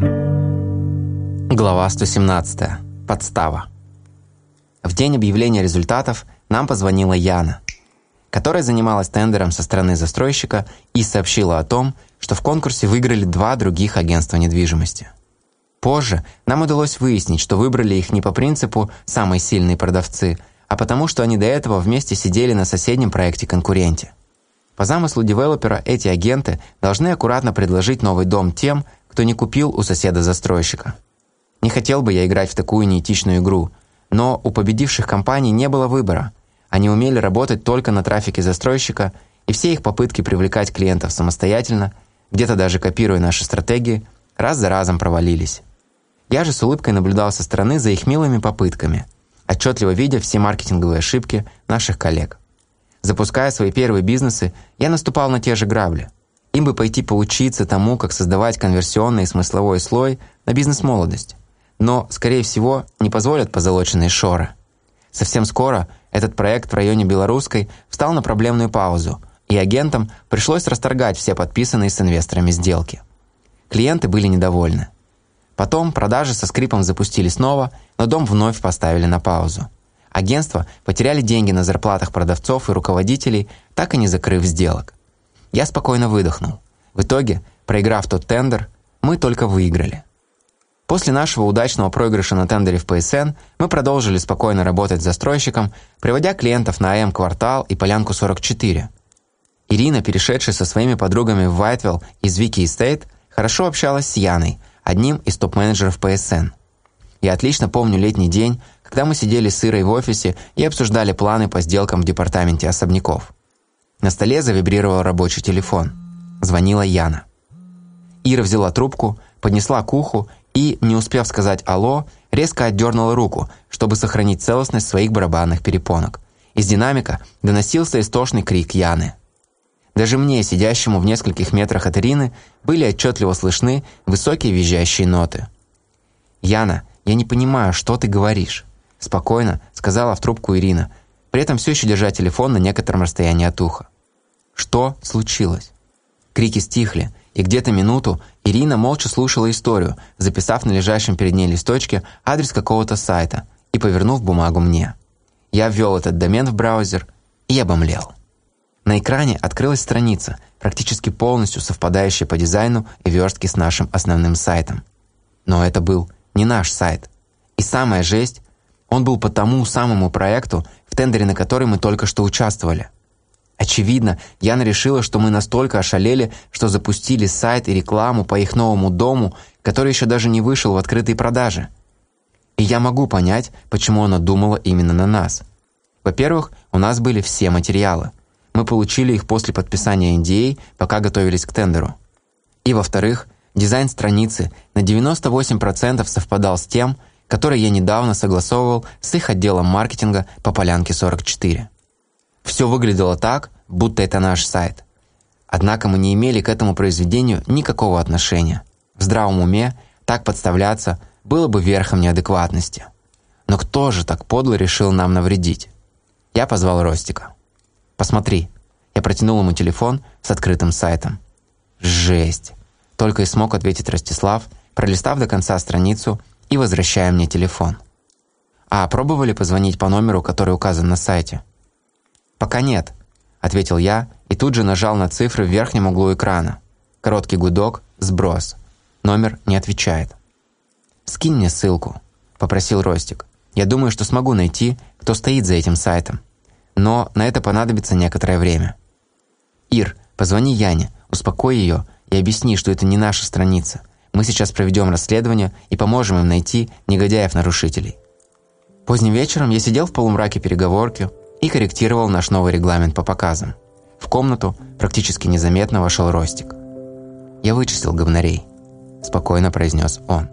Глава 117. Подстава. В день объявления результатов нам позвонила Яна, которая занималась тендером со стороны застройщика и сообщила о том, что в конкурсе выиграли два других агентства недвижимости. Позже нам удалось выяснить, что выбрали их не по принципу «самые сильные продавцы», а потому что они до этого вместе сидели на соседнем проекте-конкуренте. По замыслу девелопера эти агенты должны аккуратно предложить новый дом тем, кто не купил у соседа-застройщика. Не хотел бы я играть в такую неэтичную игру, но у победивших компаний не было выбора. Они умели работать только на трафике застройщика, и все их попытки привлекать клиентов самостоятельно, где-то даже копируя наши стратегии, раз за разом провалились. Я же с улыбкой наблюдал со стороны за их милыми попытками, отчетливо видя все маркетинговые ошибки наших коллег. Запуская свои первые бизнесы, я наступал на те же грабли. Им бы пойти поучиться тому, как создавать конверсионный и смысловой слой на бизнес-молодость. Но, скорее всего, не позволят позолоченные шоры. Совсем скоро этот проект в районе Белорусской встал на проблемную паузу, и агентам пришлось расторгать все подписанные с инвесторами сделки. Клиенты были недовольны. Потом продажи со скрипом запустили снова, но дом вновь поставили на паузу. Агентства потеряли деньги на зарплатах продавцов и руководителей, так и не закрыв сделок. Я спокойно выдохнул. В итоге, проиграв тот тендер, мы только выиграли. После нашего удачного проигрыша на тендере в ПСН мы продолжили спокойно работать с застройщиком, приводя клиентов на АМ-квартал и Полянку 44. Ирина, перешедшая со своими подругами в Вайтвилл из Вики Эстейт, хорошо общалась с Яной, одним из топ-менеджеров ПСН. Я отлично помню летний день, когда мы сидели с Ирой в офисе и обсуждали планы по сделкам в департаменте особняков. На столе завибрировал рабочий телефон. Звонила Яна. Ира взяла трубку, поднесла к уху и, не успев сказать «Алло», резко отдернула руку, чтобы сохранить целостность своих барабанных перепонок. Из динамика доносился истошный крик Яны. Даже мне, сидящему в нескольких метрах от Ирины, были отчетливо слышны высокие визжащие ноты. «Яна, я не понимаю, что ты говоришь», – спокойно сказала в трубку Ирина – при этом все еще держа телефон на некотором расстоянии от уха. Что случилось? Крики стихли, и где-то минуту Ирина молча слушала историю, записав на лежащем перед ней листочке адрес какого-то сайта и повернув бумагу мне. Я ввел этот домен в браузер и обомлел. На экране открылась страница, практически полностью совпадающая по дизайну и верстке с нашим основным сайтом. Но это был не наш сайт. И самая жесть, он был по тому самому проекту, в тендере на который мы только что участвовали. Очевидно, Яна решила, что мы настолько ошалели, что запустили сайт и рекламу по их новому дому, который еще даже не вышел в открытой продаже. И я могу понять, почему она думала именно на нас. Во-первых, у нас были все материалы. Мы получили их после подписания NDA, пока готовились к тендеру. И во-вторых, дизайн страницы на 98% совпадал с тем, который я недавно согласовывал с их отделом маркетинга по Полянке 44. Все выглядело так, будто это наш сайт. Однако мы не имели к этому произведению никакого отношения. В здравом уме так подставляться было бы верхом неадекватности. Но кто же так подло решил нам навредить? Я позвал Ростика. «Посмотри». Я протянул ему телефон с открытым сайтом. «Жесть!» Только и смог ответить Ростислав, пролистав до конца страницу и возвращая мне телефон. «А пробовали позвонить по номеру, который указан на сайте?» «Пока нет», — ответил я и тут же нажал на цифры в верхнем углу экрана. Короткий гудок, сброс. Номер не отвечает. «Скинь мне ссылку», — попросил Ростик. «Я думаю, что смогу найти, кто стоит за этим сайтом. Но на это понадобится некоторое время». «Ир, позвони Яне, успокой ее и объясни, что это не наша страница. Мы сейчас проведем расследование и поможем им найти негодяев-нарушителей. Поздним вечером я сидел в полумраке переговорки и корректировал наш новый регламент по показам. В комнату практически незаметно вошел Ростик. «Я вычислил говнарей», – спокойно произнес он.